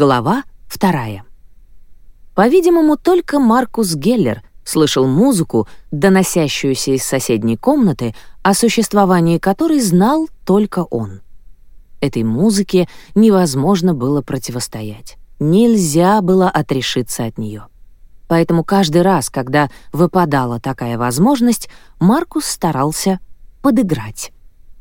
Глава вторая. По-видимому, только Маркус Геллер слышал музыку, доносящуюся из соседней комнаты, о существовании которой знал только он. Этой музыке невозможно было противостоять. Нельзя было отрешиться от нее. Поэтому каждый раз, когда выпадала такая возможность, Маркус старался подыграть.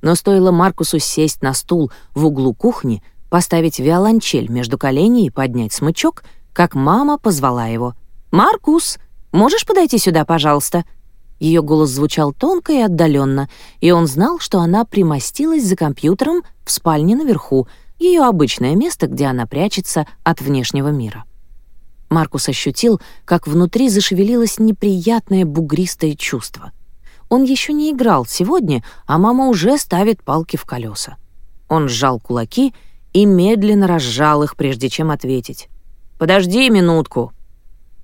Но стоило Маркусу сесть на стул в углу кухни — поставить виолончель между коленей и поднять смычок, как мама позвала его. «Маркус, можешь подойти сюда, пожалуйста?» Ее голос звучал тонко и отдаленно, и он знал, что она примостилась за компьютером в спальне наверху, ее обычное место, где она прячется от внешнего мира. Маркус ощутил, как внутри зашевелилось неприятное бугристое чувство. Он еще не играл сегодня, а мама уже ставит палки в колеса. Он сжал кулаки и и медленно разжал их, прежде чем ответить. «Подожди минутку».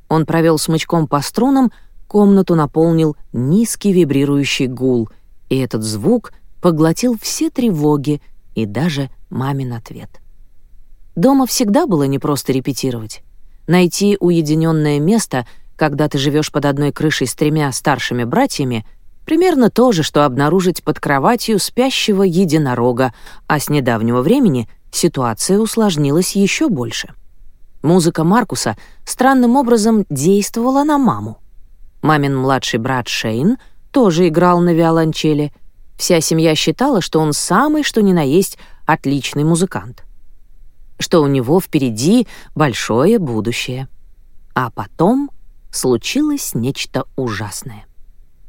Он провел смычком по струнам, комнату наполнил низкий вибрирующий гул, и этот звук поглотил все тревоги и даже мамин ответ. Дома всегда было непросто репетировать. Найти уединенное место, когда ты живешь под одной крышей с тремя старшими братьями, примерно то же, что обнаружить под кроватью спящего единорога, а с недавнего времени — ситуация усложнилась еще больше. Музыка Маркуса странным образом действовала на маму. Мамин младший брат Шейн тоже играл на виолончели. Вся семья считала, что он самый, что ни на есть, отличный музыкант. Что у него впереди большое будущее. А потом случилось нечто ужасное.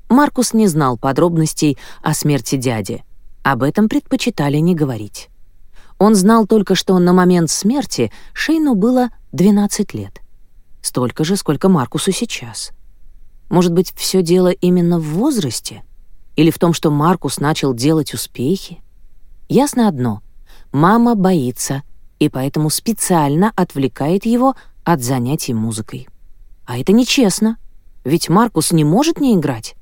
Маркус не знал подробностей о смерти дяди. Об этом предпочитали не говорить. Он знал только, что на момент смерти Шейну было 12 лет. Столько же, сколько Маркусу сейчас. Может быть, все дело именно в возрасте? Или в том, что Маркус начал делать успехи? Ясно одно — мама боится и поэтому специально отвлекает его от занятий музыкой. А это нечестно, ведь Маркус не может не играть.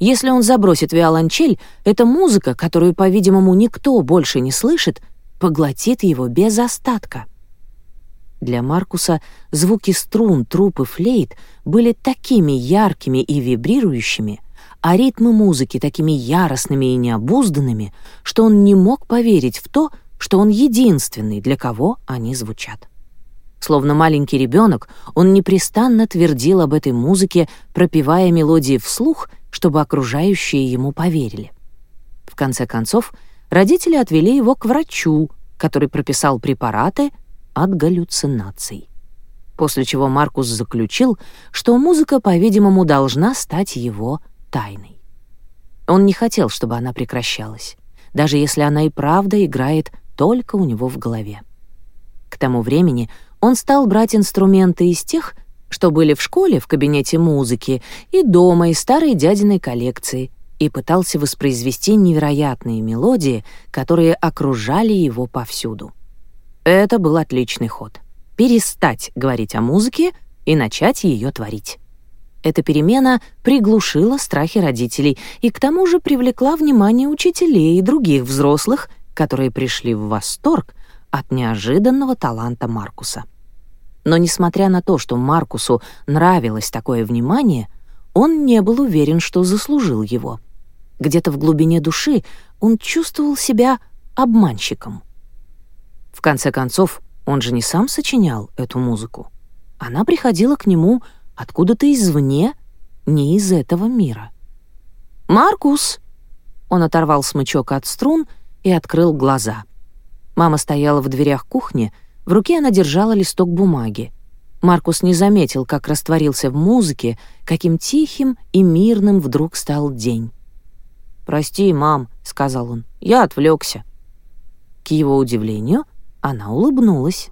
Если он забросит виолончель, эта музыка, которую, по-видимому, никто больше не слышит — поглотит его без остатка. Для Маркуса звуки струн, труп и флейт были такими яркими и вибрирующими, а ритмы музыки такими яростными и необузданными, что он не мог поверить в то, что он единственный, для кого они звучат. Словно маленький ребенок, он непрестанно твердил об этой музыке, пропевая мелодии вслух, чтобы окружающие ему поверили. В конце концов, родители отвели его к врачу, который прописал препараты от галлюцинаций. После чего Маркус заключил, что музыка, по-видимому, должна стать его тайной. Он не хотел, чтобы она прекращалась, даже если она и правда играет только у него в голове. К тому времени он стал брать инструменты из тех, что были в школе в кабинете музыки и дома из старой дядиной коллекции, и пытался воспроизвести невероятные мелодии, которые окружали его повсюду. Это был отличный ход. Перестать говорить о музыке и начать ее творить. Эта перемена приглушила страхи родителей и к тому же привлекла внимание учителей и других взрослых, которые пришли в восторг от неожиданного таланта Маркуса. Но несмотря на то, что Маркусу нравилось такое внимание, он не был уверен, что заслужил его. Где-то в глубине души он чувствовал себя обманщиком. В конце концов, он же не сам сочинял эту музыку. Она приходила к нему откуда-то извне, не из этого мира. «Маркус!» Он оторвал смычок от струн и открыл глаза. Мама стояла в дверях кухни, в руке она держала листок бумаги. Маркус не заметил, как растворился в музыке, каким тихим и мирным вдруг стал день. «Прости, мам», — сказал он, — «я отвлекся. К его удивлению, она улыбнулась.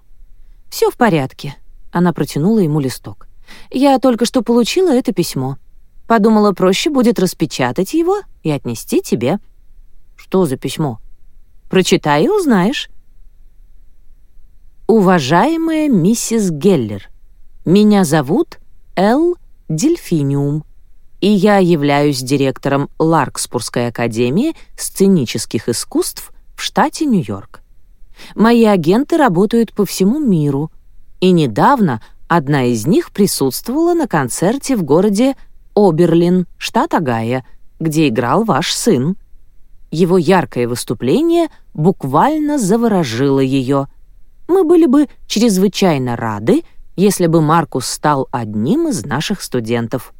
Все в порядке», — она протянула ему листок. «Я только что получила это письмо. Подумала, проще будет распечатать его и отнести тебе». «Что за письмо?» «Прочитай и узнаешь». «Уважаемая миссис Геллер, меня зовут Л. Дельфиниум и я являюсь директором Ларкспурской академии сценических искусств в штате Нью-Йорк. Мои агенты работают по всему миру, и недавно одна из них присутствовала на концерте в городе Оберлин, штат Огайо, где играл ваш сын. Его яркое выступление буквально заворожило ее. Мы были бы чрезвычайно рады, если бы Маркус стал одним из наших студентов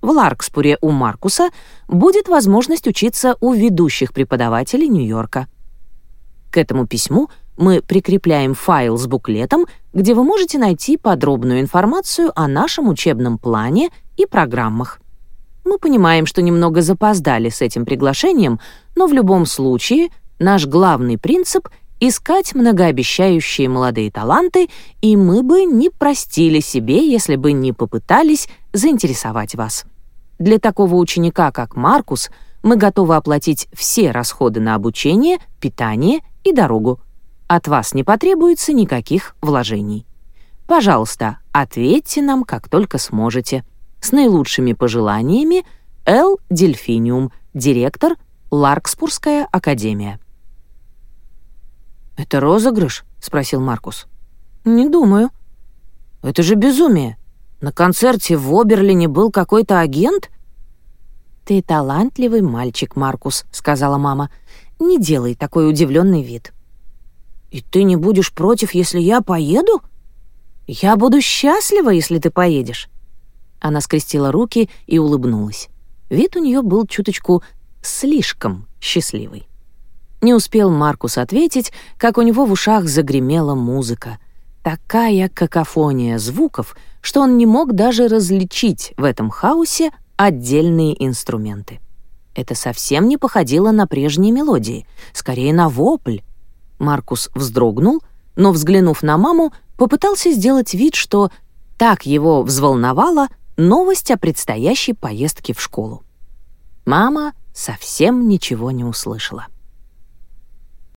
в Ларкспуре у Маркуса будет возможность учиться у ведущих преподавателей Нью-Йорка. К этому письму мы прикрепляем файл с буклетом, где вы можете найти подробную информацию о нашем учебном плане и программах. Мы понимаем, что немного запоздали с этим приглашением, но в любом случае наш главный принцип — искать многообещающие молодые таланты, и мы бы не простили себе, если бы не попытались заинтересовать вас. Для такого ученика, как Маркус, мы готовы оплатить все расходы на обучение, питание и дорогу. От вас не потребуется никаких вложений. Пожалуйста, ответьте нам, как только сможете. С наилучшими пожеланиями, Л. Дельфиниум, директор Ларкспурская академия. «Это розыгрыш?» — спросил Маркус. «Не думаю». «Это же безумие. На концерте в Оберлине был какой-то агент?» «Ты талантливый мальчик, Маркус», — сказала мама. «Не делай такой удивленный вид». «И ты не будешь против, если я поеду?» «Я буду счастлива, если ты поедешь». Она скрестила руки и улыбнулась. Вид у нее был чуточку слишком счастливый. Не успел Маркус ответить, как у него в ушах загремела музыка — такая какофония звуков, что он не мог даже различить в этом хаосе отдельные инструменты. Это совсем не походило на прежние мелодии, скорее на вопль. Маркус вздрогнул, но, взглянув на маму, попытался сделать вид, что так его взволновала новость о предстоящей поездке в школу. Мама совсем ничего не услышала.